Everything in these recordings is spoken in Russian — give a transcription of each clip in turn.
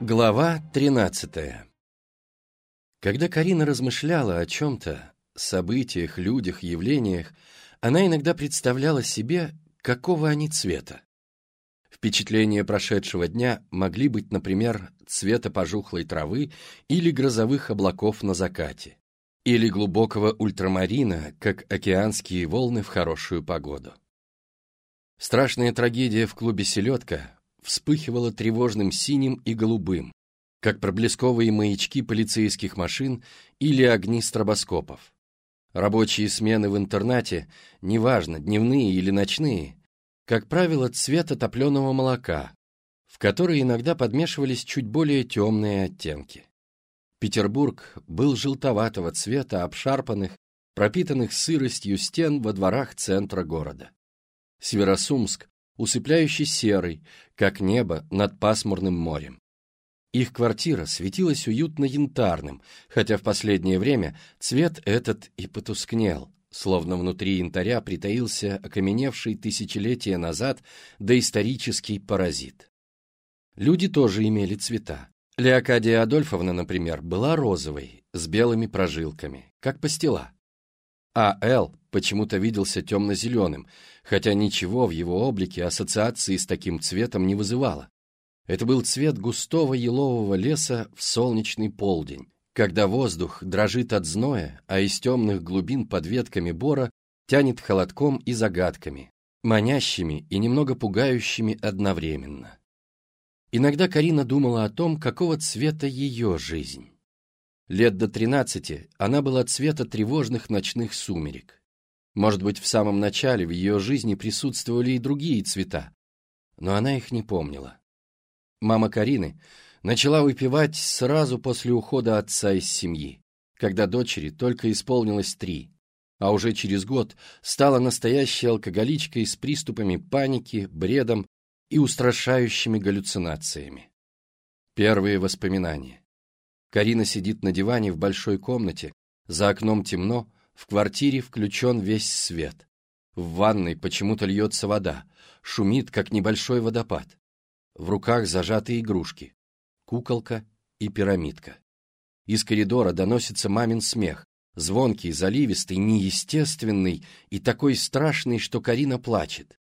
Глава 13 Когда Карина размышляла о чем-то, событиях, людях, явлениях, она иногда представляла себе, какого они цвета. Впечатления прошедшего дня могли быть, например, цвета пожухлой травы или грозовых облаков на закате, или глубокого ультрамарина, как океанские волны в хорошую погоду. Страшная трагедия в клубе «Селедка» вспыхивала тревожным синим и голубым, как проблесковые маячки полицейских машин или огни стробоскопов. Рабочие смены в интернате, неважно, дневные или ночные, как правило, цвета топленого молока, в который иногда подмешивались чуть более темные оттенки. Петербург был желтоватого цвета, обшарпанных, пропитанных сыростью стен во дворах центра города. Северосумск усыпляющий серый, как небо над пасмурным морем. Их квартира светилась уютно янтарным, хотя в последнее время цвет этот и потускнел, словно внутри янтаря притаился окаменевший тысячелетия назад доисторический паразит. Люди тоже имели цвета. Леокадия Адольфовна, например, была розовой, с белыми прожилками, как пастила. А Эл почему-то виделся темно-зеленым, хотя ничего в его облике ассоциации с таким цветом не вызывало. Это был цвет густого елового леса в солнечный полдень, когда воздух дрожит от зноя, а из темных глубин под ветками бора тянет холодком и загадками, манящими и немного пугающими одновременно. Иногда Карина думала о том, какого цвета ее жизнь. Лет до тринадцати она была цвета тревожных ночных сумерек. Может быть, в самом начале в ее жизни присутствовали и другие цвета, но она их не помнила. Мама Карины начала выпивать сразу после ухода отца из семьи, когда дочери только исполнилось три, а уже через год стала настоящей алкоголичкой с приступами паники, бредом и устрашающими галлюцинациями. Первые воспоминания. Карина сидит на диване в большой комнате, за окном темно, в квартире включен весь свет. В ванной почему-то льется вода, шумит, как небольшой водопад. В руках зажаты игрушки, куколка и пирамидка. Из коридора доносится мамин смех, звонкий, заливистый, неестественный и такой страшный, что Карина плачет.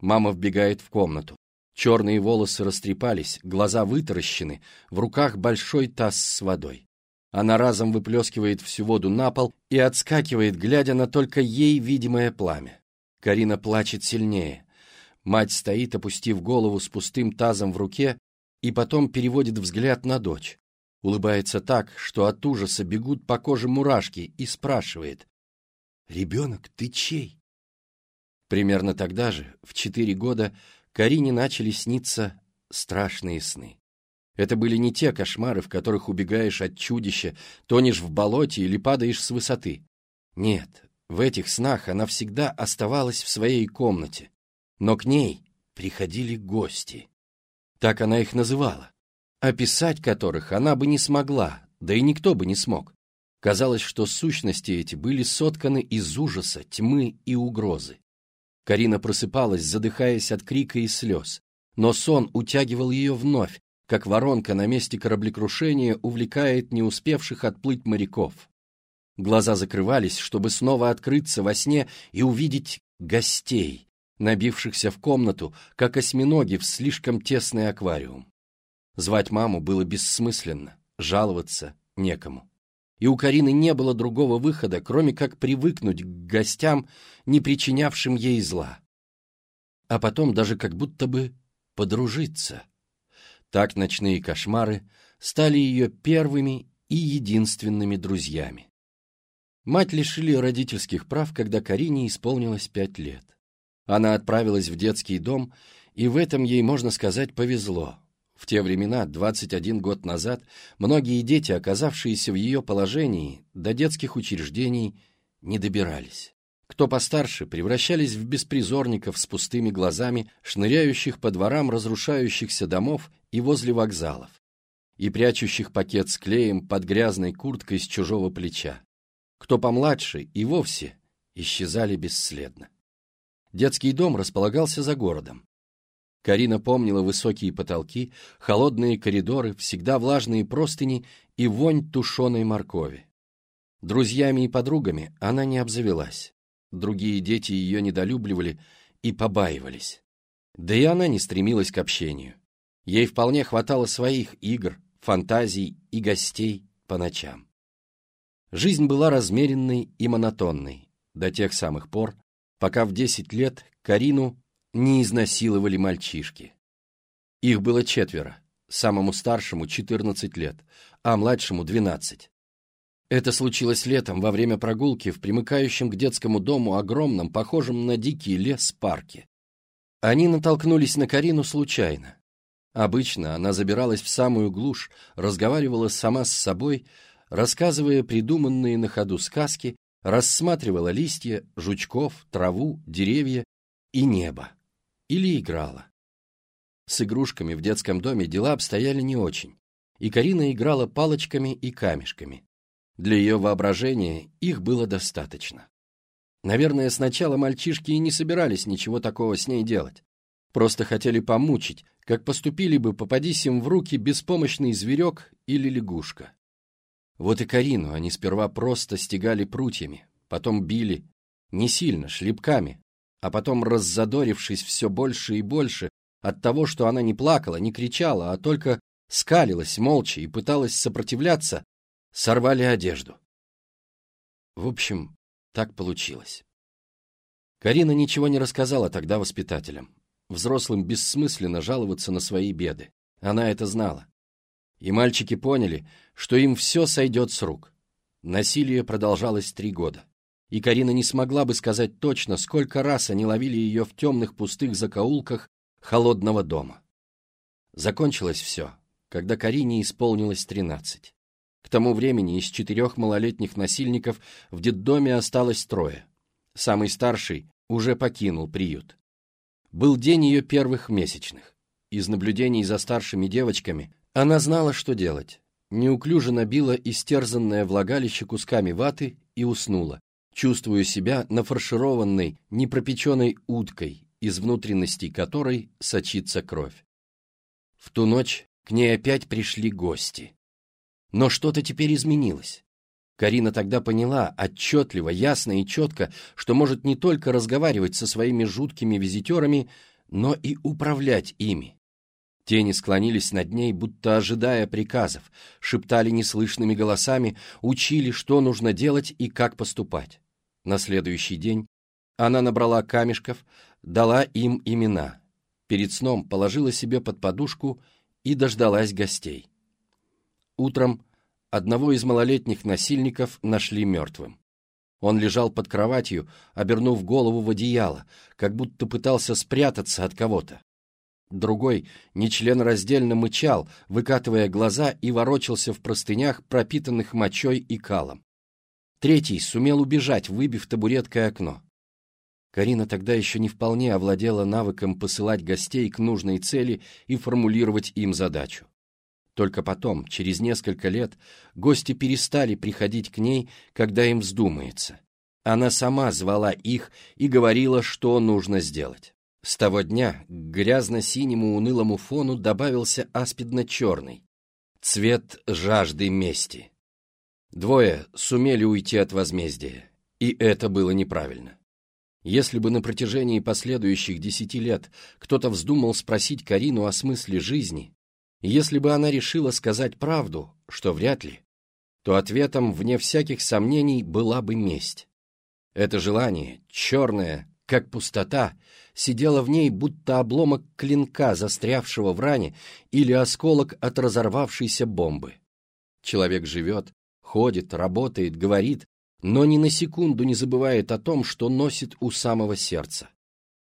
Мама вбегает в комнату. Черные волосы растрепались, глаза вытаращены, в руках большой таз с водой. Она разом выплескивает всю воду на пол и отскакивает, глядя на только ей видимое пламя. Карина плачет сильнее. Мать стоит, опустив голову с пустым тазом в руке, и потом переводит взгляд на дочь. Улыбается так, что от ужаса бегут по коже мурашки, и спрашивает. «Ребенок, ты чей?» Примерно тогда же, в четыре года, Карине начали сниться страшные сны. Это были не те кошмары, в которых убегаешь от чудища, тонешь в болоте или падаешь с высоты. Нет, в этих снах она всегда оставалась в своей комнате. Но к ней приходили гости. Так она их называла. Описать которых она бы не смогла, да и никто бы не смог. Казалось, что сущности эти были сотканы из ужаса, тьмы и угрозы. Карина просыпалась, задыхаясь от крика и слез, но сон утягивал ее вновь, как воронка на месте кораблекрушения увлекает не успевших отплыть моряков. Глаза закрывались, чтобы снова открыться во сне и увидеть гостей, набившихся в комнату, как осьминоги в слишком тесный аквариум. Звать маму было бессмысленно, жаловаться некому. И у Карины не было другого выхода, кроме как привыкнуть к гостям, не причинявшим ей зла. А потом даже как будто бы подружиться. Так ночные кошмары стали ее первыми и единственными друзьями. Мать лишили родительских прав, когда Карине исполнилось пять лет. Она отправилась в детский дом, и в этом ей, можно сказать, повезло. В те времена, 21 год назад, многие дети, оказавшиеся в ее положении, до детских учреждений не добирались. Кто постарше, превращались в беспризорников с пустыми глазами, шныряющих по дворам разрушающихся домов и возле вокзалов, и прячущих пакет с клеем под грязной курткой с чужого плеча. кто помладше и вовсе исчезали бесследно. Детский дом располагался за городом. Карина помнила высокие потолки, холодные коридоры, всегда влажные простыни и вонь тушеной моркови. Друзьями и подругами она не обзавелась. Другие дети ее недолюбливали и побаивались. Да и она не стремилась к общению. Ей вполне хватало своих игр, фантазий и гостей по ночам. Жизнь была размеренной и монотонной до тех самых пор, пока в десять лет Карину не изнасиловали мальчишки. Их было четверо, самому старшему 14 лет, а младшему 12. Это случилось летом во время прогулки в примыкающем к детскому дому огромном, похожем на дикий лес парке. Они натолкнулись на Карину случайно. Обычно она забиралась в самую глушь, разговаривала сама с собой, рассказывая придуманные на ходу сказки, рассматривала листья, жучков, траву, деревья и небо. Или играла. С игрушками в детском доме дела обстояли не очень, и Карина играла палочками и камешками. Для ее воображения их было достаточно. Наверное, сначала мальчишки и не собирались ничего такого с ней делать. Просто хотели помучить, как поступили бы, попадись им в руки беспомощный зверек или лягушка. Вот и Карину они сперва просто стегали прутьями, потом били, не сильно, шлепками, а потом, раззадорившись все больше и больше от того, что она не плакала, не кричала, а только скалилась молча и пыталась сопротивляться, сорвали одежду. В общем, так получилось. Карина ничего не рассказала тогда воспитателям. Взрослым бессмысленно жаловаться на свои беды. Она это знала. И мальчики поняли, что им все сойдет с рук. Насилие продолжалось три года. И Карина не смогла бы сказать точно, сколько раз они ловили ее в темных пустых закоулках холодного дома. Закончилось все, когда Карине исполнилось тринадцать. К тому времени из четырех малолетних насильников в детдоме осталось трое. Самый старший уже покинул приют. Был день ее первых месячных. Из наблюдений за старшими девочками она знала, что делать. Неуклюже набила истерзанное влагалище кусками ваты и уснула, чувствуя себя нафаршированной, непропеченной уткой, из внутренностей которой сочится кровь. В ту ночь к ней опять пришли гости. Но что-то теперь изменилось. Карина тогда поняла отчетливо, ясно и четко, что может не только разговаривать со своими жуткими визитерами, но и управлять ими. Тени склонились над ней, будто ожидая приказов, шептали неслышными голосами, учили, что нужно делать и как поступать. На следующий день она набрала камешков, дала им имена. Перед сном положила себе под подушку и дождалась гостей. Утром одного из малолетних насильников нашли мертвым. Он лежал под кроватью, обернув голову в одеяло, как будто пытался спрятаться от кого-то. Другой нечленораздельно мычал, выкатывая глаза и ворочался в простынях, пропитанных мочой и калом. Третий сумел убежать, выбив табуреткой окно. Карина тогда еще не вполне овладела навыком посылать гостей к нужной цели и формулировать им задачу. Только потом, через несколько лет, гости перестали приходить к ней, когда им вздумается. Она сама звала их и говорила, что нужно сделать. С того дня к грязно-синему унылому фону добавился аспидно-черный. Цвет жажды мести. Двое сумели уйти от возмездия, и это было неправильно. Если бы на протяжении последующих десяти лет кто-то вздумал спросить Карину о смысле жизни, если бы она решила сказать правду, что вряд ли, то ответом, вне всяких сомнений, была бы месть. Это желание, черное, как пустота, сидело в ней, будто обломок клинка, застрявшего в ране, или осколок от разорвавшейся бомбы. Человек живет, ходит, работает, говорит, но ни на секунду не забывает о том, что носит у самого сердца.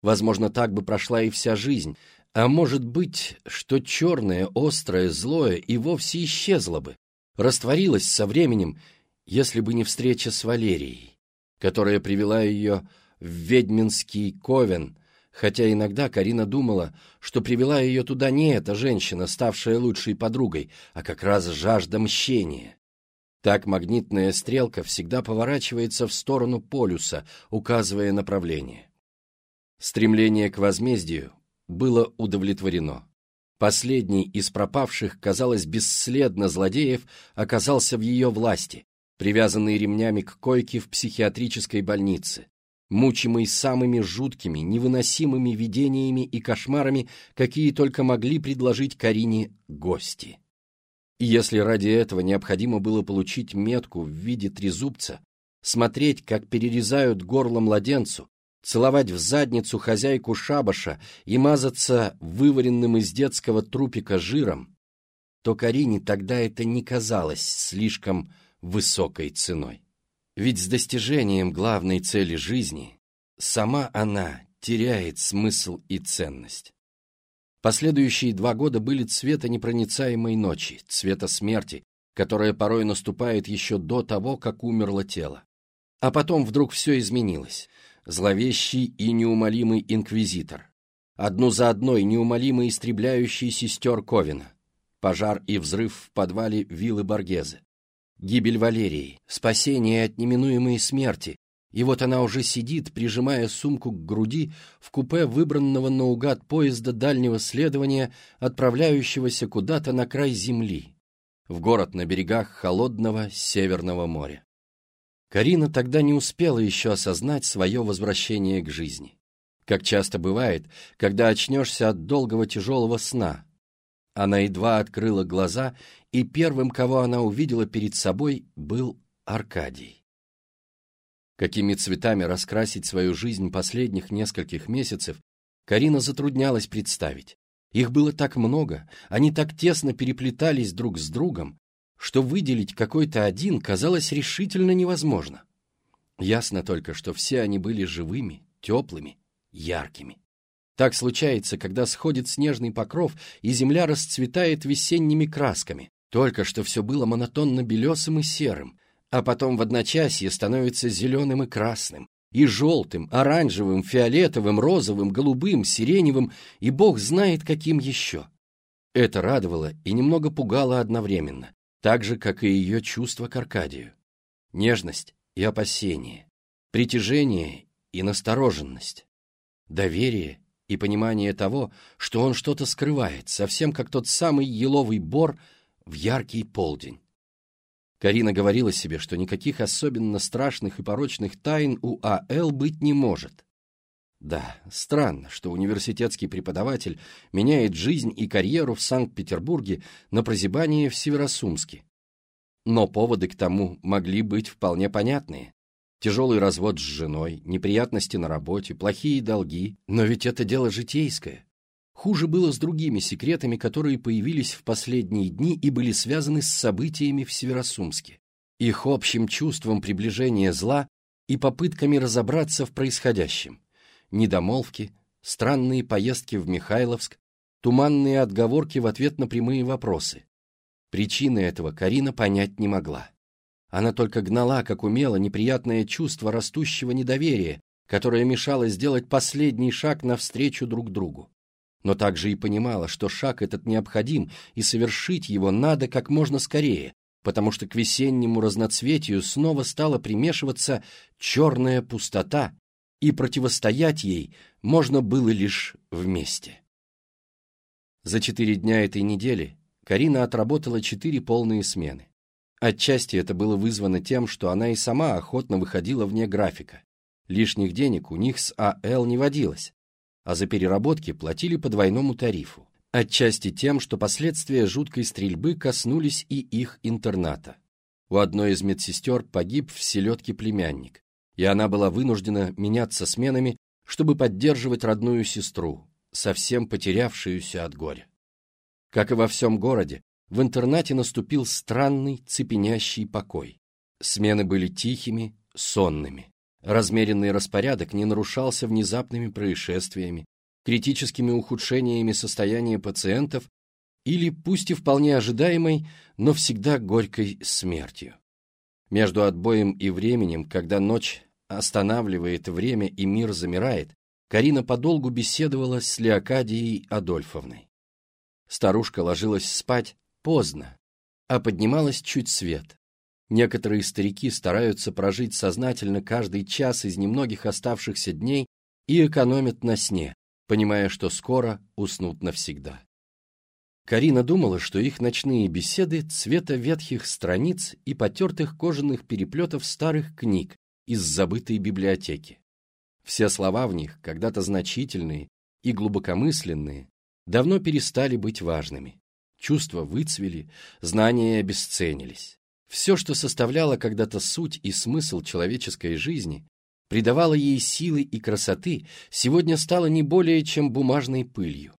Возможно, так бы прошла и вся жизнь, а может быть, что черное, острое, злое и вовсе исчезло бы, растворилось со временем, если бы не встреча с Валерией, которая привела ее в ведьминский ковен, хотя иногда Карина думала, что привела ее туда не эта женщина, ставшая лучшей подругой, а как раз жажда мщения. Так магнитная стрелка всегда поворачивается в сторону полюса, указывая направление. Стремление к возмездию было удовлетворено. Последний из пропавших, казалось, бесследно злодеев, оказался в ее власти, привязанный ремнями к койке в психиатрической больнице, мучимый самыми жуткими, невыносимыми видениями и кошмарами, какие только могли предложить Карине гости. И если ради этого необходимо было получить метку в виде трезубца, смотреть, как перерезают горло младенцу, целовать в задницу хозяйку шабаша и мазаться вываренным из детского трупика жиром, то Карине тогда это не казалось слишком высокой ценой. Ведь с достижением главной цели жизни сама она теряет смысл и ценность. Последующие два года были цвета непроницаемой ночи, цвета смерти, которая порой наступает еще до того, как умерло тело. А потом вдруг все изменилось. Зловещий и неумолимый инквизитор. Одну за одной неумолимо истребляющий сестер Ковина. Пожар и взрыв в подвале виллы Боргезе. Гибель Валерии, спасение от неминуемой смерти, и вот она уже сидит, прижимая сумку к груди в купе выбранного наугад поезда дальнего следования, отправляющегося куда-то на край земли, в город на берегах холодного Северного моря. Карина тогда не успела еще осознать свое возвращение к жизни. Как часто бывает, когда очнешься от долгого тяжелого сна. Она едва открыла глаза, и первым, кого она увидела перед собой, был Аркадий. Какими цветами раскрасить свою жизнь последних нескольких месяцев, Карина затруднялась представить. Их было так много, они так тесно переплетались друг с другом, что выделить какой-то один казалось решительно невозможно. Ясно только, что все они были живыми, теплыми, яркими. Так случается, когда сходит снежный покров, и земля расцветает весенними красками. Только что все было монотонно белесым и серым, а потом в одночасье становится зеленым и красным, и желтым, оранжевым, фиолетовым, розовым, голубым, сиреневым и бог знает каким еще. Это радовало и немного пугало одновременно, так же, как и ее чувство к Аркадию. Нежность и опасение, притяжение и настороженность, доверие и понимание того, что он что-то скрывает, совсем как тот самый еловый бор в яркий полдень. Карина говорила себе, что никаких особенно страшных и порочных тайн у А.Л. быть не может. Да, странно, что университетский преподаватель меняет жизнь и карьеру в Санкт-Петербурге на прозябание в Северосумске. Но поводы к тому могли быть вполне понятные. Тяжелый развод с женой, неприятности на работе, плохие долги. Но ведь это дело житейское. Хуже было с другими секретами, которые появились в последние дни и были связаны с событиями в Северосумске, их общим чувством приближения зла и попытками разобраться в происходящем. Недомолвки, странные поездки в Михайловск, туманные отговорки в ответ на прямые вопросы. Причины этого Карина понять не могла. Она только гнала, как умела, неприятное чувство растущего недоверия, которое мешало сделать последний шаг навстречу друг другу но также и понимала, что шаг этот необходим, и совершить его надо как можно скорее, потому что к весеннему разноцветию снова стала примешиваться черная пустота, и противостоять ей можно было лишь вместе. За четыре дня этой недели Карина отработала четыре полные смены. Отчасти это было вызвано тем, что она и сама охотно выходила вне графика. Лишних денег у них с А.Л. не водилось, а за переработки платили по двойному тарифу, отчасти тем, что последствия жуткой стрельбы коснулись и их интерната. У одной из медсестер погиб в селедке племянник, и она была вынуждена меняться сменами, чтобы поддерживать родную сестру, совсем потерявшуюся от горя. Как и во всем городе, в интернате наступил странный цепенящий покой. Смены были тихими, сонными. Размеренный распорядок не нарушался внезапными происшествиями, критическими ухудшениями состояния пациентов или, пусть и вполне ожидаемой, но всегда горькой смертью. Между отбоем и временем, когда ночь останавливает время и мир замирает, Карина подолгу беседовала с Леокадией Адольфовной. Старушка ложилась спать поздно, а поднималась чуть свет. Некоторые старики стараются прожить сознательно каждый час из немногих оставшихся дней и экономят на сне, понимая, что скоро уснут навсегда. Карина думала, что их ночные беседы цвета ветхих страниц и потертых кожаных переплетов старых книг из забытой библиотеки. Все слова в них, когда-то значительные и глубокомысленные, давно перестали быть важными. Чувства выцвели, знания обесценились. Все, что составляло когда-то суть и смысл человеческой жизни, придавало ей силы и красоты, сегодня стало не более чем бумажной пылью.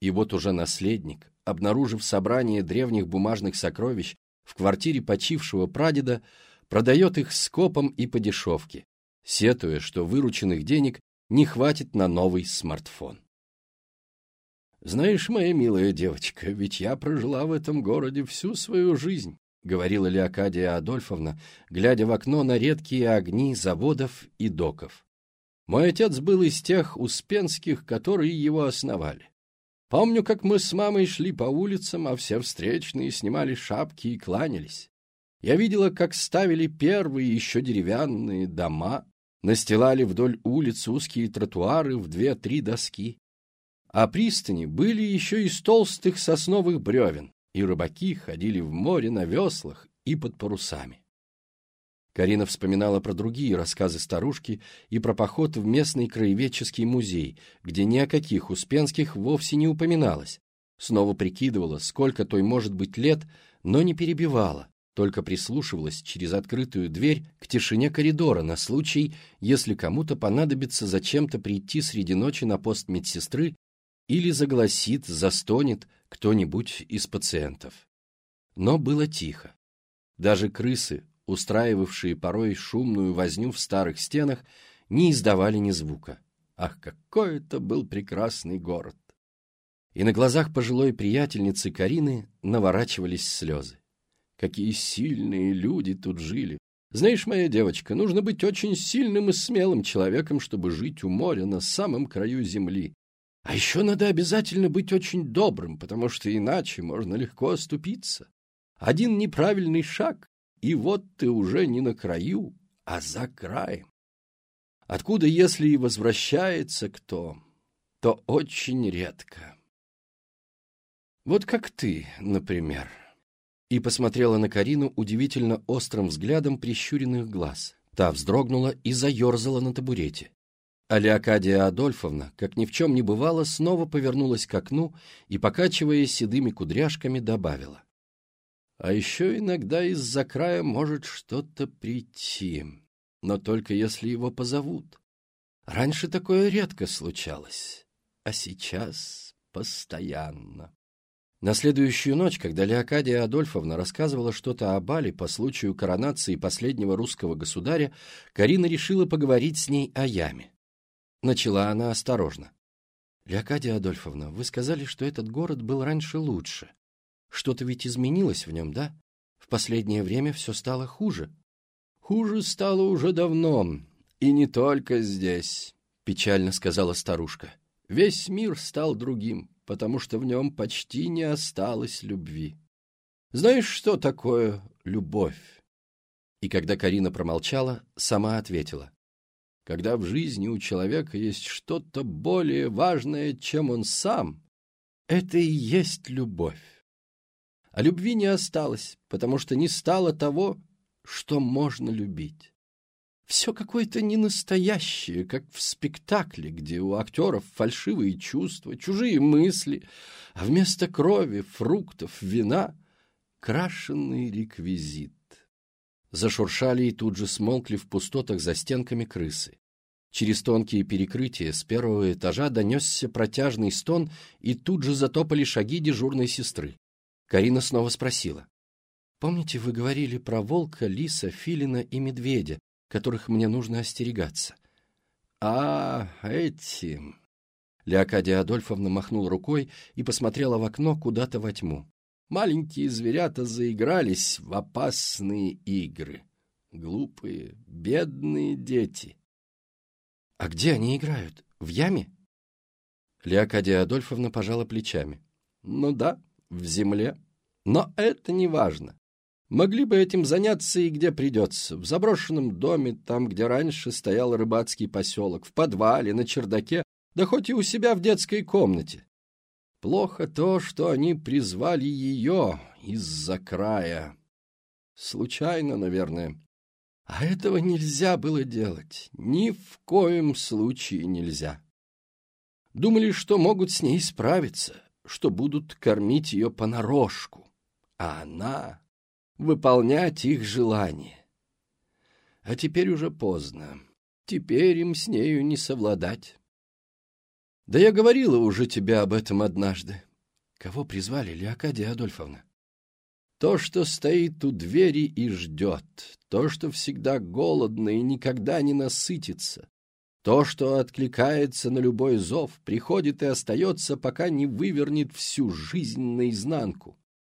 И вот уже наследник, обнаружив собрание древних бумажных сокровищ в квартире почившего прадеда, продает их скопом и по дешевке, сетуя, что вырученных денег не хватит на новый смартфон. «Знаешь, моя милая девочка, ведь я прожила в этом городе всю свою жизнь», — говорила Леокадия Адольфовна, глядя в окно на редкие огни заводов и доков. «Мой отец был из тех успенских, которые его основали. Помню, как мы с мамой шли по улицам, а все встречные снимали шапки и кланялись. Я видела, как ставили первые еще деревянные дома, настилали вдоль улиц узкие тротуары в две-три доски. А пристани были еще из толстых сосновых бревен, и рыбаки ходили в море на веслах и под парусами. Карина вспоминала про другие рассказы старушки и про поход в местный краеведческий музей, где ни о каких Успенских вовсе не упоминалось. Снова прикидывала, сколько той может быть лет, но не перебивала, только прислушивалась через открытую дверь к тишине коридора на случай, если кому-то понадобится зачем-то прийти среди ночи на пост медсестры или загласит, застонет кто-нибудь из пациентов. Но было тихо. Даже крысы, устраивавшие порой шумную возню в старых стенах, не издавали ни звука. Ах, какой это был прекрасный город! И на глазах пожилой приятельницы Карины наворачивались слезы. Какие сильные люди тут жили! Знаешь, моя девочка, нужно быть очень сильным и смелым человеком, чтобы жить у моря на самом краю земли, а еще надо обязательно быть очень добрым, потому что иначе можно легко оступиться. Один неправильный шаг, и вот ты уже не на краю, а за краем. Откуда, если и возвращается кто, то очень редко. Вот как ты, например. И посмотрела на Карину удивительно острым взглядом прищуренных глаз. Та вздрогнула и заерзала на табурете. А Леокадия Адольфовна, как ни в чем не бывало, снова повернулась к окну и, покачивая седыми кудряшками, добавила. А еще иногда из-за края может что-то прийти, но только если его позовут. Раньше такое редко случалось, а сейчас постоянно. На следующую ночь, когда Леокадия Адольфовна рассказывала что-то о Бале по случаю коронации последнего русского государя, Карина решила поговорить с ней о яме. Начала она осторожно. «Леокадия Адольфовна, вы сказали, что этот город был раньше лучше. Что-то ведь изменилось в нем, да? В последнее время все стало хуже». «Хуже стало уже давно, и не только здесь», — печально сказала старушка. «Весь мир стал другим, потому что в нем почти не осталось любви. Знаешь, что такое любовь?» И когда Карина промолчала, сама ответила когда в жизни у человека есть что-то более важное, чем он сам, это и есть любовь. А любви не осталось, потому что не стало того, что можно любить. Все какое-то ненастоящее, как в спектакле, где у актеров фальшивые чувства, чужие мысли, а вместо крови, фруктов, вина — крашенный реквизит. Зашуршали и тут же смолкли в пустотах за стенками крысы. Через тонкие перекрытия с первого этажа донесся протяжный стон, и тут же затопали шаги дежурной сестры. Карина снова спросила. «Помните, вы говорили про волка, лиса, филина и медведя, которых мне нужно остерегаться?» «А, эти...» Леокадия Адольфовна махнула рукой и посмотрела в окно куда-то во тьму. Маленькие зверята заигрались в опасные игры. Глупые, бедные дети. «А где они играют? В яме?» Леокадия Адольфовна пожала плечами. «Ну да, в земле. Но это не важно. Могли бы этим заняться и где придется. В заброшенном доме, там, где раньше стоял рыбацкий поселок, в подвале, на чердаке, да хоть и у себя в детской комнате. Плохо то, что они призвали ее из-за края. Случайно, наверное. А этого нельзя было делать. Ни в коем случае нельзя. Думали, что могут с ней справиться, что будут кормить ее понарошку. А она — выполнять их желание. А теперь уже поздно. Теперь им с нею не совладать. Да я говорила уже тебе об этом однажды. Кого призвали, Леокадия Адольфовна? То, что стоит у двери и ждет, то, что всегда голодно и никогда не насытится, то, что откликается на любой зов, приходит и остается, пока не вывернет всю жизнь наизнанку.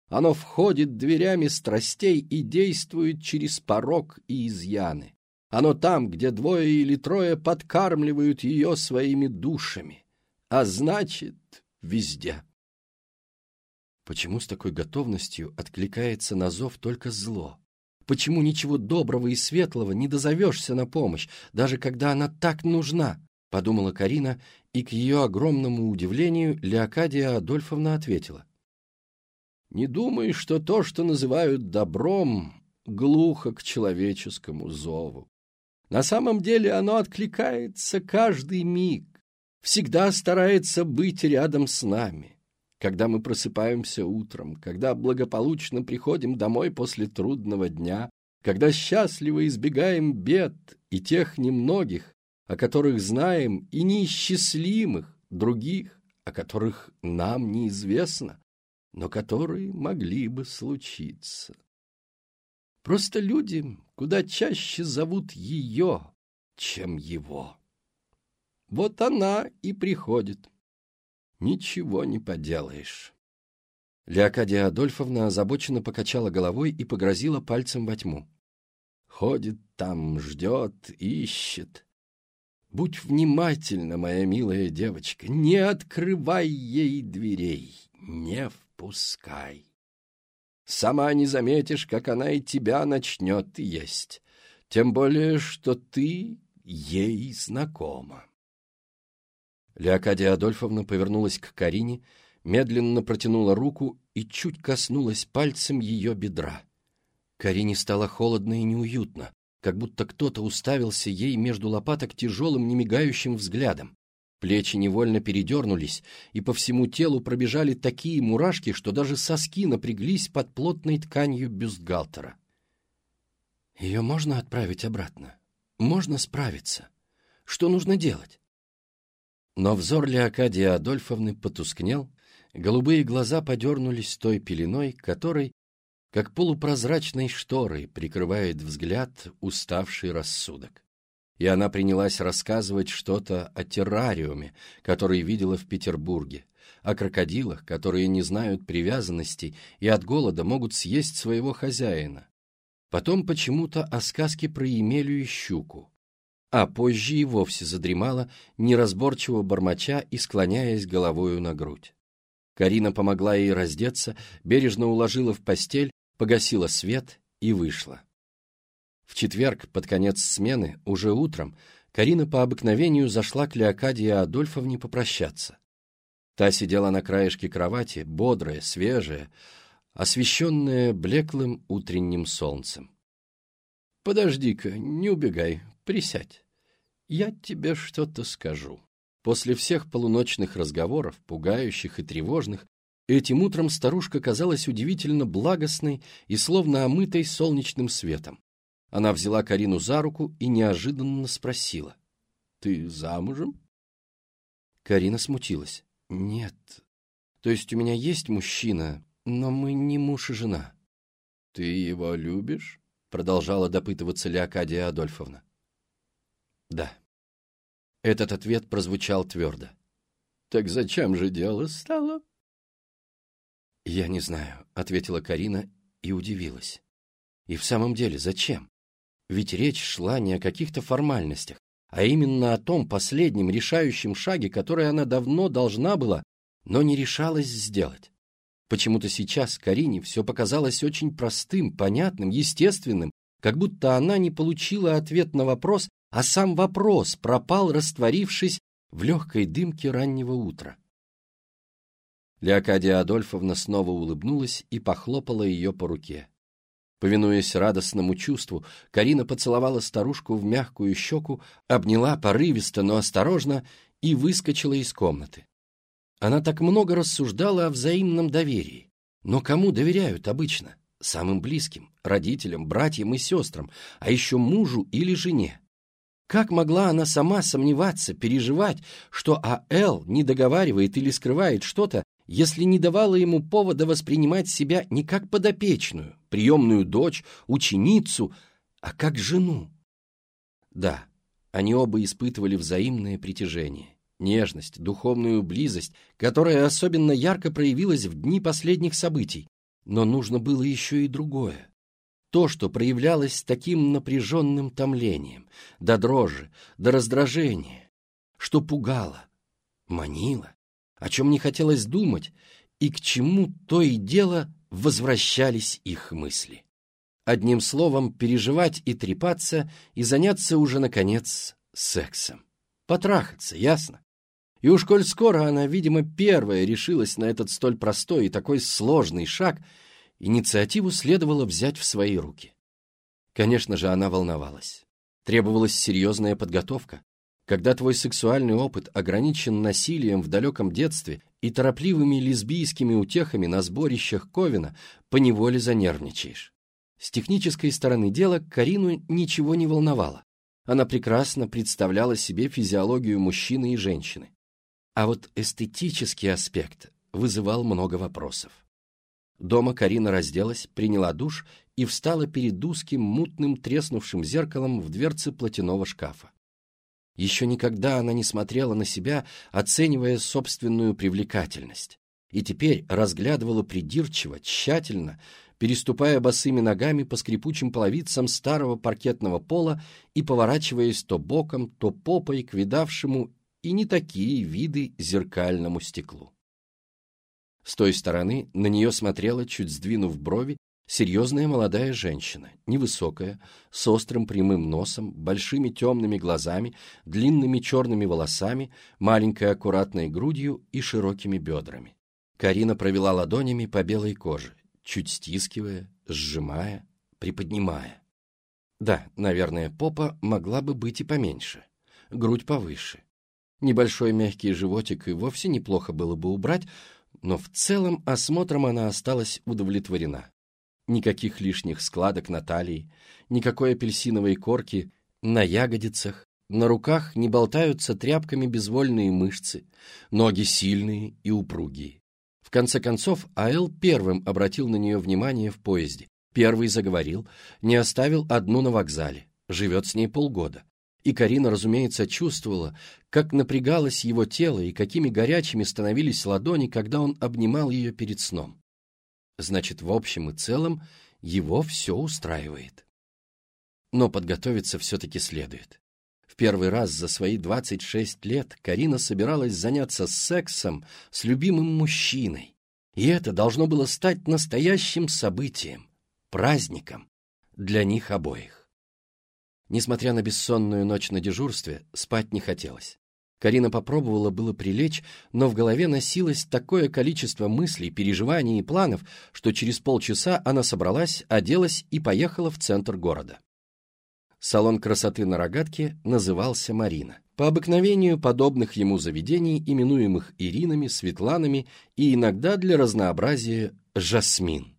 Оно входит дверями страстей и действует через порог и изъяны. Оно там, где двое или трое подкармливают ее своими душами а значит, везде. Почему с такой готовностью откликается на зов только зло? Почему ничего доброго и светлого не дозовешься на помощь, даже когда она так нужна? Подумала Карина, и к ее огромному удивлению Леокадия Адольфовна ответила. Не думай, что то, что называют добром, глухо к человеческому зову. На самом деле оно откликается каждый миг, всегда старается быть рядом с нами. Когда мы просыпаемся утром, когда благополучно приходим домой после трудного дня, когда счастливо избегаем бед и тех немногих, о которых знаем, и неисчислимых других, о которых нам неизвестно, но которые могли бы случиться. Просто люди куда чаще зовут ее, чем его. Вот она и приходит. Ничего не поделаешь. Леокадия Адольфовна озабоченно покачала головой и погрозила пальцем во тьму. Ходит там, ждет, ищет. Будь внимательна, моя милая девочка, не открывай ей дверей, не впускай. Сама не заметишь, как она и тебя начнет есть, тем более, что ты ей знакома. Леокадия Адольфовна повернулась к Карине, медленно протянула руку и чуть коснулась пальцем ее бедра. Карине стало холодно и неуютно, как будто кто-то уставился ей между лопаток тяжелым, немигающим взглядом. Плечи невольно передернулись, и по всему телу пробежали такие мурашки, что даже соски напряглись под плотной тканью бюстгальтера. «Ее можно отправить обратно? Можно справиться? Что нужно делать?» Но взор Леокадии Адольфовны потускнел, голубые глаза подернулись той пеленой, которой, как полупрозрачной шторой, прикрывает взгляд уставший рассудок. И она принялась рассказывать что-то о террариуме, который видела в Петербурге, о крокодилах, которые не знают привязанностей и от голода могут съесть своего хозяина. Потом почему-то о сказке про Емелю и щуку, а позже и вовсе задремала, неразборчиво бормоча и склоняясь головою на грудь. Карина помогла ей раздеться, бережно уложила в постель, погасила свет и вышла. В четверг, под конец смены, уже утром, Карина по обыкновению зашла к Леокадии Адольфовне попрощаться. Та сидела на краешке кровати, бодрая, свежая, освещенная блеклым утренним солнцем. «Подожди-ка, не убегай, Присядь. Я тебе что-то скажу. После всех полуночных разговоров, пугающих и тревожных, этим утром старушка казалась удивительно благостной и словно омытой солнечным светом. Она взяла Карину за руку и неожиданно спросила. «Ты замужем?» Карина смутилась. «Нет. То есть у меня есть мужчина, но мы не муж и жена». «Ты его любишь?» Продолжала допытываться Леокадия Адольфовна. Да. Этот ответ прозвучал твердо. Так зачем же дело стало? Я не знаю, ответила Карина и удивилась. И в самом деле, зачем? Ведь речь шла не о каких-то формальностях, а именно о том последнем решающем шаге, который она давно должна была, но не решалась сделать. Почему-то сейчас Карине все показалось очень простым, понятным, естественным, как будто она не получила ответ на вопрос, а сам вопрос пропал, растворившись в легкой дымке раннего утра. Леокадия Адольфовна снова улыбнулась и похлопала ее по руке. Повинуясь радостному чувству, Карина поцеловала старушку в мягкую щеку, обняла порывисто, но осторожно и выскочила из комнаты. Она так много рассуждала о взаимном доверии. Но кому доверяют обычно? Самым близким, родителям, братьям и сестрам, а еще мужу или жене. Как могла она сама сомневаться, переживать, что А.Л. не договаривает или скрывает что-то, если не давала ему повода воспринимать себя не как подопечную, приемную дочь, ученицу, а как жену? Да, они оба испытывали взаимное притяжение, нежность, духовную близость, которая особенно ярко проявилась в дни последних событий, но нужно было еще и другое. То, что проявлялось таким напряженным томлением, до дрожи, до раздражения, что пугало, манило, о чем не хотелось думать, и к чему то и дело возвращались их мысли. Одним словом, переживать и трепаться, и заняться уже, наконец, сексом. Потрахаться, ясно? И уж коль скоро она, видимо, первая решилась на этот столь простой и такой сложный шаг, инициативу следовало взять в свои руки. Конечно же, она волновалась. Требовалась серьезная подготовка, когда твой сексуальный опыт ограничен насилием в далеком детстве и торопливыми лесбийскими утехами на сборищах Ковина, поневоле занервничаешь. С технической стороны дела Карину ничего не волновало. Она прекрасно представляла себе физиологию мужчины и женщины. А вот эстетический аспект вызывал много вопросов. Дома Карина разделась, приняла душ и встала перед узким, мутным, треснувшим зеркалом в дверце платяного шкафа. Еще никогда она не смотрела на себя, оценивая собственную привлекательность, и теперь разглядывала придирчиво, тщательно, переступая босыми ногами по скрипучим половицам старого паркетного пола и поворачиваясь то боком, то попой к видавшему и не такие виды зеркальному стеклу. С той стороны на нее смотрела, чуть сдвинув брови, Серьезная молодая женщина, невысокая, с острым прямым носом, большими темными глазами, длинными черными волосами, маленькой аккуратной грудью и широкими бедрами. Карина провела ладонями по белой коже, чуть стискивая, сжимая, приподнимая. Да, наверное, попа могла бы быть и поменьше, грудь повыше. Небольшой мягкий животик и вовсе неплохо было бы убрать, но в целом осмотром она осталась удовлетворена. Никаких лишних складок на талии, никакой апельсиновой корки на ягодицах, на руках не болтаются тряпками безвольные мышцы, ноги сильные и упругие. В конце концов, А.Л. первым обратил на нее внимание в поезде, первый заговорил, не оставил одну на вокзале, живет с ней полгода. И Карина, разумеется, чувствовала, как напрягалось его тело и какими горячими становились ладони, когда он обнимал ее перед сном. Значит, в общем и целом его все устраивает. Но подготовиться все-таки следует. В первый раз за свои 26 лет Карина собиралась заняться сексом с любимым мужчиной. И это должно было стать настоящим событием, праздником для них обоих. Несмотря на бессонную ночь на дежурстве, спать не хотелось. Карина попробовала было прилечь, но в голове носилось такое количество мыслей, переживаний и планов, что через полчаса она собралась, оделась и поехала в центр города. Салон красоты на рогатке назывался «Марина». По обыкновению подобных ему заведений, именуемых Иринами, Светланами и иногда для разнообразия «Жасмин».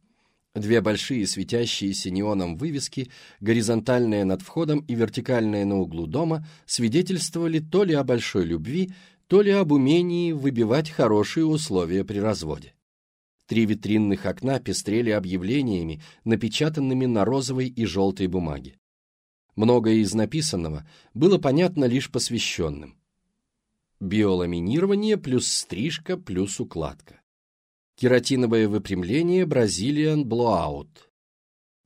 Две большие светящиеся неоном вывески, горизонтальная над входом и вертикальная на углу дома, свидетельствовали то ли о большой любви, то ли об умении выбивать хорошие условия при разводе. Три витринных окна пестрели объявлениями, напечатанными на розовой и желтой бумаге. Многое из написанного было понятно лишь посвященным. Биоламинирование плюс стрижка плюс укладка кератиновое выпрямление Brazilian Blowout,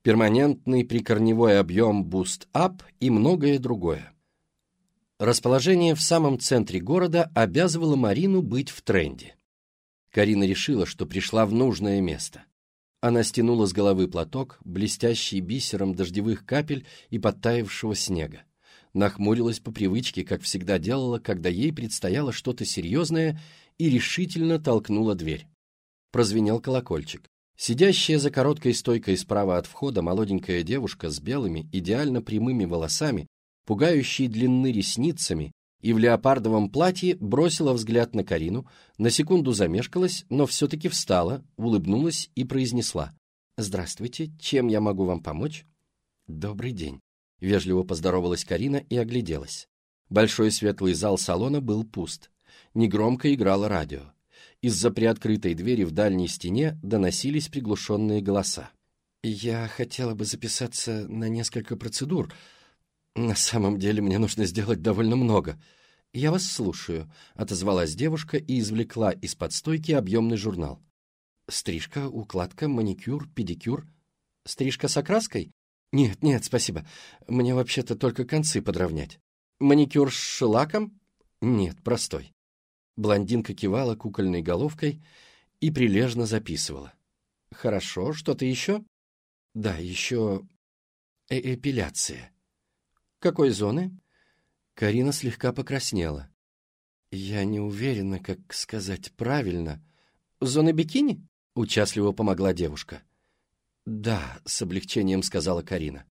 перманентный прикорневой объем Boost Up и многое другое. Расположение в самом центре города обязывало Марину быть в тренде. Карина решила, что пришла в нужное место. Она стянула с головы платок, блестящий бисером дождевых капель и подтаявшего снега. Нахмурилась по привычке, как всегда делала, когда ей предстояло что-то серьезное, и решительно толкнула дверь. Прозвенел колокольчик. Сидящая за короткой стойкой справа от входа молоденькая девушка с белыми, идеально прямыми волосами, пугающей длины ресницами и в леопардовом платье бросила взгляд на Карину, на секунду замешкалась, но все-таки встала, улыбнулась и произнесла. «Здравствуйте, чем я могу вам помочь?» «Добрый день», — вежливо поздоровалась Карина и огляделась. Большой светлый зал салона был пуст. Негромко играло радио. Из-за приоткрытой двери в дальней стене доносились приглушенные голоса. «Я хотела бы записаться на несколько процедур», «На самом деле мне нужно сделать довольно много». «Я вас слушаю», — отозвалась девушка и извлекла из-под стойки объемный журнал. «Стрижка, укладка, маникюр, педикюр. Стрижка с окраской? Нет, нет, спасибо. Мне вообще-то только концы подровнять. Маникюр с шелаком? Нет, простой». Блондинка кивала кукольной головкой и прилежно записывала. «Хорошо, что-то еще?» «Да, еще э эпиляция». Какой зоны? Карина слегка покраснела. Я не уверена, как сказать правильно. Зоны бикини? Участливо помогла девушка. Да, с облегчением сказала Карина.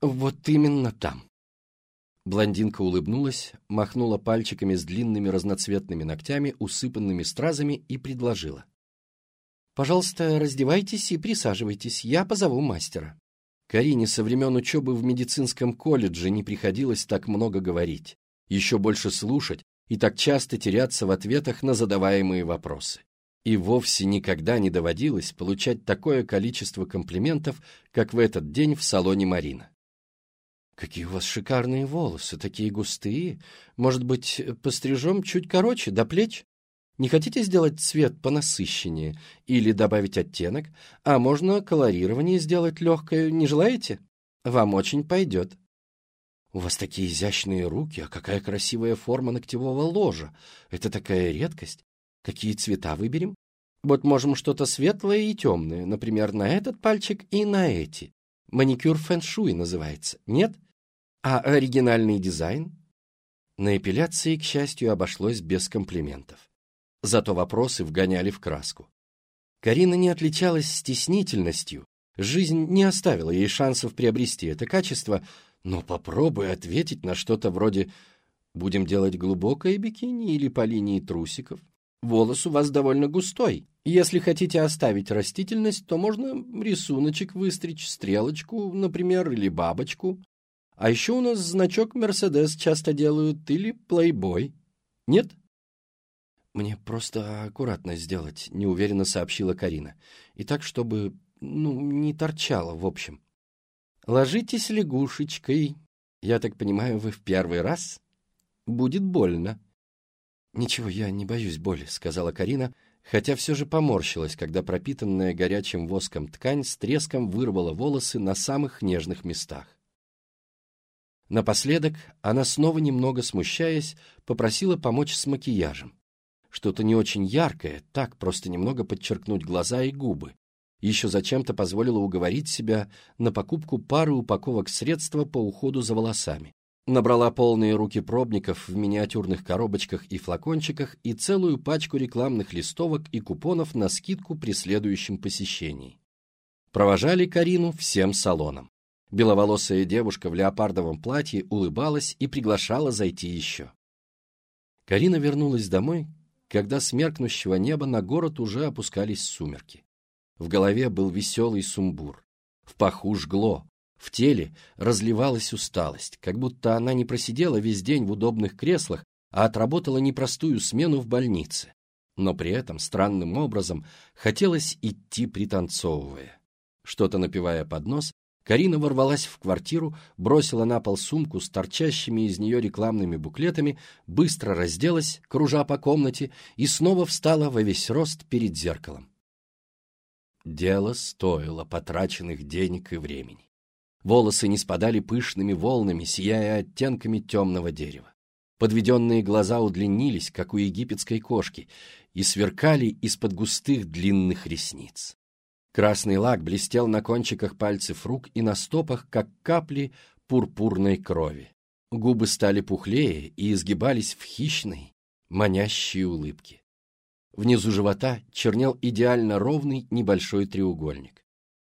Вот именно там. Блондинка улыбнулась, махнула пальчиками с длинными разноцветными ногтями, усыпанными стразами, и предложила. «Пожалуйста, раздевайтесь и присаживайтесь, я позову мастера». Карине со времен учебы в медицинском колледже не приходилось так много говорить, еще больше слушать и так часто теряться в ответах на задаваемые вопросы. И вовсе никогда не доводилось получать такое количество комплиментов, как в этот день в салоне Марина. «Какие у вас шикарные волосы, такие густые. Может быть, пострижем чуть короче, до плеч?» Не хотите сделать цвет понасыщеннее или добавить оттенок, а можно колорирование сделать легкое, не желаете? Вам очень пойдет. У вас такие изящные руки, а какая красивая форма ногтевого ложа. Это такая редкость. Какие цвета выберем? Вот можем что-то светлое и темное, например, на этот пальчик и на эти. Маникюр фэн-шуй называется, нет? А оригинальный дизайн? На эпиляции, к счастью, обошлось без комплиментов. Зато вопросы вгоняли в краску. Карина не отличалась стеснительностью, жизнь не оставила ей шансов приобрести это качество, но попробуй ответить на что-то вроде «Будем делать глубокое бикини или по линии трусиков? Волос у вас довольно густой. Если хотите оставить растительность, то можно рисуночек выстричь, стрелочку, например, или бабочку. А еще у нас значок «Мерседес» часто делают или «Плейбой». Нет? «Мне просто аккуратно сделать», — неуверенно сообщила Карина. «И так, чтобы, ну, не торчало, в общем». «Ложитесь лягушечкой. Я так понимаю, вы в первый раз? Будет больно». «Ничего, я не боюсь боли», — сказала Карина, хотя все же поморщилась, когда пропитанная горячим воском ткань с треском вырвала волосы на самых нежных местах. Напоследок она, снова немного смущаясь, попросила помочь с макияжем. Что-то не очень яркое, так, просто немного подчеркнуть глаза и губы. Еще зачем-то позволила уговорить себя на покупку пары упаковок средства по уходу за волосами. Набрала полные руки пробников в миниатюрных коробочках и флакончиках и целую пачку рекламных листовок и купонов на скидку при следующем посещении. Провожали Карину всем салоном. Беловолосая девушка в леопардовом платье улыбалась и приглашала зайти еще. Карина вернулась домой, когда с меркнущего неба на город уже опускались сумерки. В голове был веселый сумбур. В паху жгло, в теле разливалась усталость, как будто она не просидела весь день в удобных креслах, а отработала непростую смену в больнице. Но при этом странным образом хотелось идти пританцовывая. Что-то напивая под нос, Карина ворвалась в квартиру, бросила на пол сумку с торчащими из нее рекламными буклетами, быстро разделась, кружа по комнате, и снова встала во весь рост перед зеркалом. Дело стоило потраченных денег и времени. Волосы не спадали пышными волнами, сияя оттенками темного дерева. Подведенные глаза удлинились, как у египетской кошки, и сверкали из-под густых длинных ресниц. Красный лак блестел на кончиках пальцев рук и на стопах, как капли пурпурной крови. Губы стали пухлее и изгибались в хищной, манящей улыбке. Внизу живота чернел идеально ровный небольшой треугольник.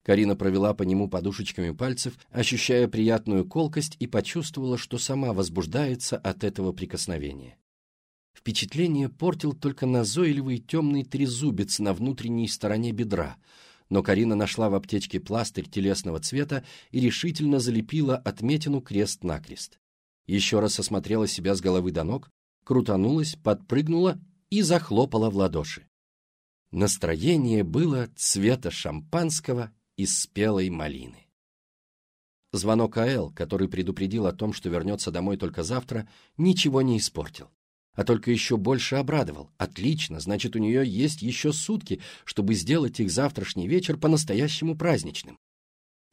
Карина провела по нему подушечками пальцев, ощущая приятную колкость и почувствовала, что сама возбуждается от этого прикосновения. Впечатление портил только назойливый темный трезубец на внутренней стороне бедра, но Карина нашла в аптечке пластырь телесного цвета и решительно залепила отметину крест-накрест. Еще раз осмотрела себя с головы до ног, крутанулась, подпрыгнула и захлопала в ладоши. Настроение было цвета шампанского из спелой малины. Звонок А.Л., который предупредил о том, что вернется домой только завтра, ничего не испортил, а только еще больше обрадовал. Отлично, значит, у нее есть еще сутки, чтобы сделать их завтрашний вечер по-настоящему праздничным.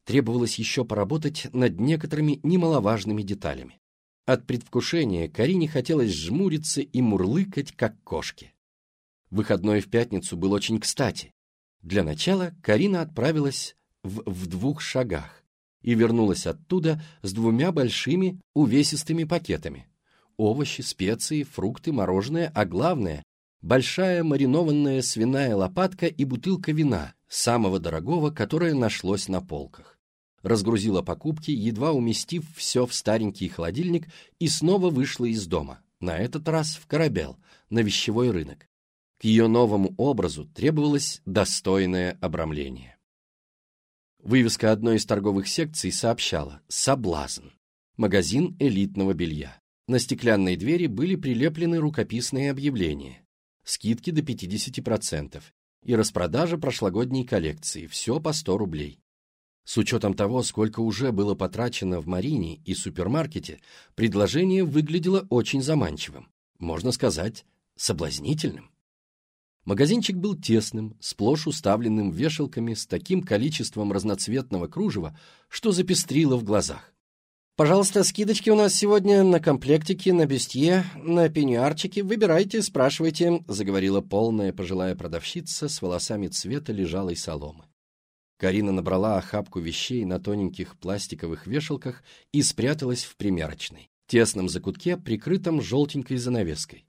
Требовалось еще поработать над некоторыми немаловажными деталями. От предвкушения Карине хотелось жмуриться и мурлыкать, как кошки. Выходной в пятницу был очень кстати. Для начала Карина отправилась в, в двух шагах и вернулась оттуда с двумя большими увесистыми пакетами. Овощи, специи, фрукты, мороженое, а главное – большая маринованная свиная лопатка и бутылка вина, самого дорогого, которое нашлось на полках. Разгрузила покупки, едва уместив все в старенький холодильник, и снова вышла из дома, на этот раз в Корабел, на вещевой рынок. К ее новому образу требовалось достойное обрамление. Вывеска одной из торговых секций сообщала «Соблазн» – магазин элитного белья. На стеклянной двери были прилеплены рукописные объявления. Скидки до 50% и распродажа прошлогодней коллекции, все по 100 рублей. С учетом того, сколько уже было потрачено в Марине и супермаркете, предложение выглядело очень заманчивым, можно сказать, соблазнительным. Магазинчик был тесным, сплошь уставленным вешалками с таким количеством разноцветного кружева, что запестрило в глазах. «Пожалуйста, скидочки у нас сегодня на комплектики, на бюстье, на пеньюарчики. Выбирайте, спрашивайте», — заговорила полная пожилая продавщица с волосами цвета лежалой соломы. Карина набрала охапку вещей на тоненьких пластиковых вешалках и спряталась в примерочной, тесном закутке, прикрытом желтенькой занавеской.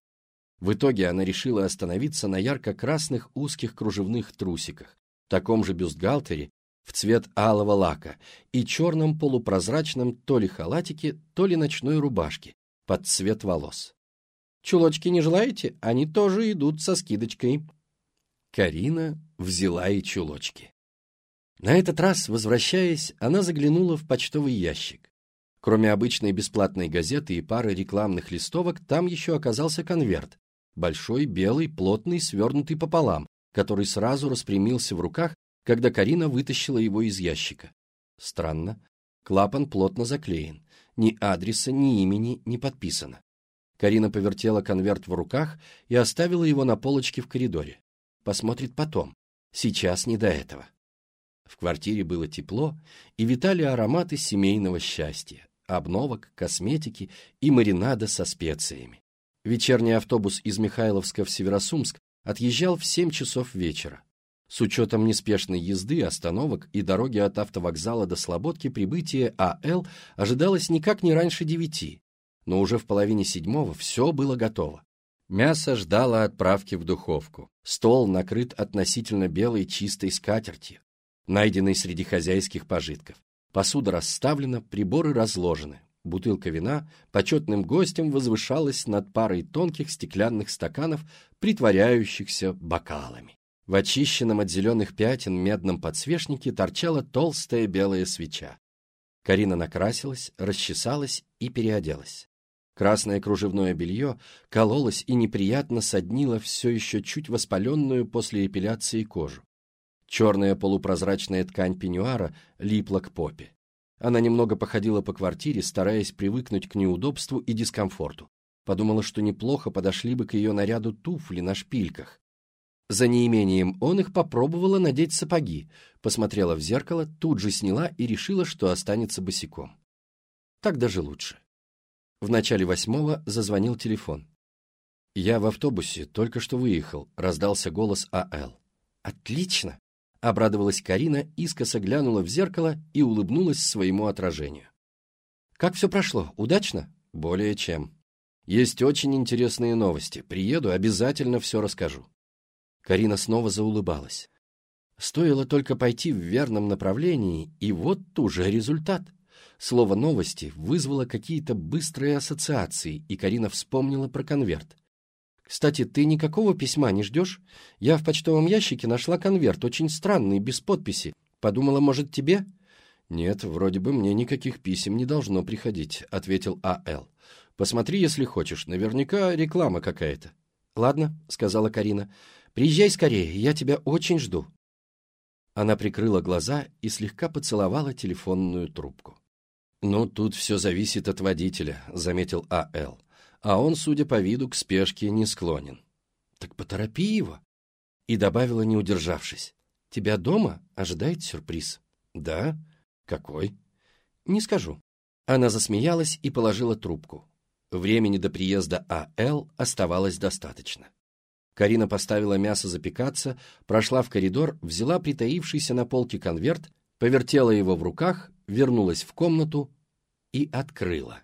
В итоге она решила остановиться на ярко-красных узких кружевных трусиках, таком же бюстгальтере в цвет алого лака и черном полупрозрачном то ли халатике, то ли ночной рубашке под цвет волос. «Чулочки не желаете? Они тоже идут со скидочкой». Карина взяла и чулочки. На этот раз, возвращаясь, она заглянула в почтовый ящик. Кроме обычной бесплатной газеты и пары рекламных листовок, там еще оказался конверт, большой, белый, плотный, свернутый пополам, который сразу распрямился в руках, когда Карина вытащила его из ящика. Странно. Клапан плотно заклеен. Ни адреса, ни имени не подписано. Карина повертела конверт в руках и оставила его на полочке в коридоре. Посмотрит потом. Сейчас не до этого. В квартире было тепло, и витали ароматы семейного счастья, обновок, косметики и маринада со специями. Вечерний автобус из Михайловска в Северосумск отъезжал в 7 часов вечера. С учетом неспешной езды, остановок и дороги от автовокзала до Слободки прибытие АЛ ожидалось никак не раньше девяти, но уже в половине седьмого все было готово. Мясо ждало отправки в духовку. Стол накрыт относительно белой чистой скатертью, найденной среди хозяйских пожитков. Посуда расставлена, приборы разложены. Бутылка вина почетным гостем возвышалась над парой тонких стеклянных стаканов, притворяющихся бокалами. В очищенном от зеленых пятен медном подсвечнике торчала толстая белая свеча. Карина накрасилась, расчесалась и переоделась. Красное кружевное белье кололось и неприятно соднило все еще чуть воспаленную после эпиляции кожу. Черная полупрозрачная ткань пеньюара липла к попе. Она немного походила по квартире, стараясь привыкнуть к неудобству и дискомфорту. Подумала, что неплохо подошли бы к ее наряду туфли на шпильках. За неимением он их попробовала надеть сапоги, посмотрела в зеркало, тут же сняла и решила, что останется босиком. Так даже лучше. В начале восьмого зазвонил телефон. «Я в автобусе, только что выехал», — раздался голос А.Л. «Отлично!» — обрадовалась Карина, искоса глянула в зеркало и улыбнулась своему отражению. «Как все прошло? Удачно?» «Более чем. Есть очень интересные новости. Приеду, обязательно все расскажу». Карина снова заулыбалась. Стоило только пойти в верном направлении, и вот уже результат. Слово «новости» вызвало какие-то быстрые ассоциации, и Карина вспомнила про конверт. «Кстати, ты никакого письма не ждешь? Я в почтовом ящике нашла конверт, очень странный, без подписи. Подумала, может, тебе?» «Нет, вроде бы мне никаких писем не должно приходить», — ответил А.Л. «Посмотри, если хочешь, наверняка реклама какая-то». «Ладно», — сказала Карина. «Приезжай скорее, я тебя очень жду». Она прикрыла глаза и слегка поцеловала телефонную трубку. «Ну, тут все зависит от водителя», — заметил А.Л а он, судя по виду, к спешке не склонен. «Так поторопи его!» И добавила, не удержавшись. «Тебя дома ожидает сюрприз». «Да? Какой?» «Не скажу». Она засмеялась и положила трубку. Времени до приезда А.Л. оставалось достаточно. Карина поставила мясо запекаться, прошла в коридор, взяла притаившийся на полке конверт, повертела его в руках, вернулась в комнату и открыла.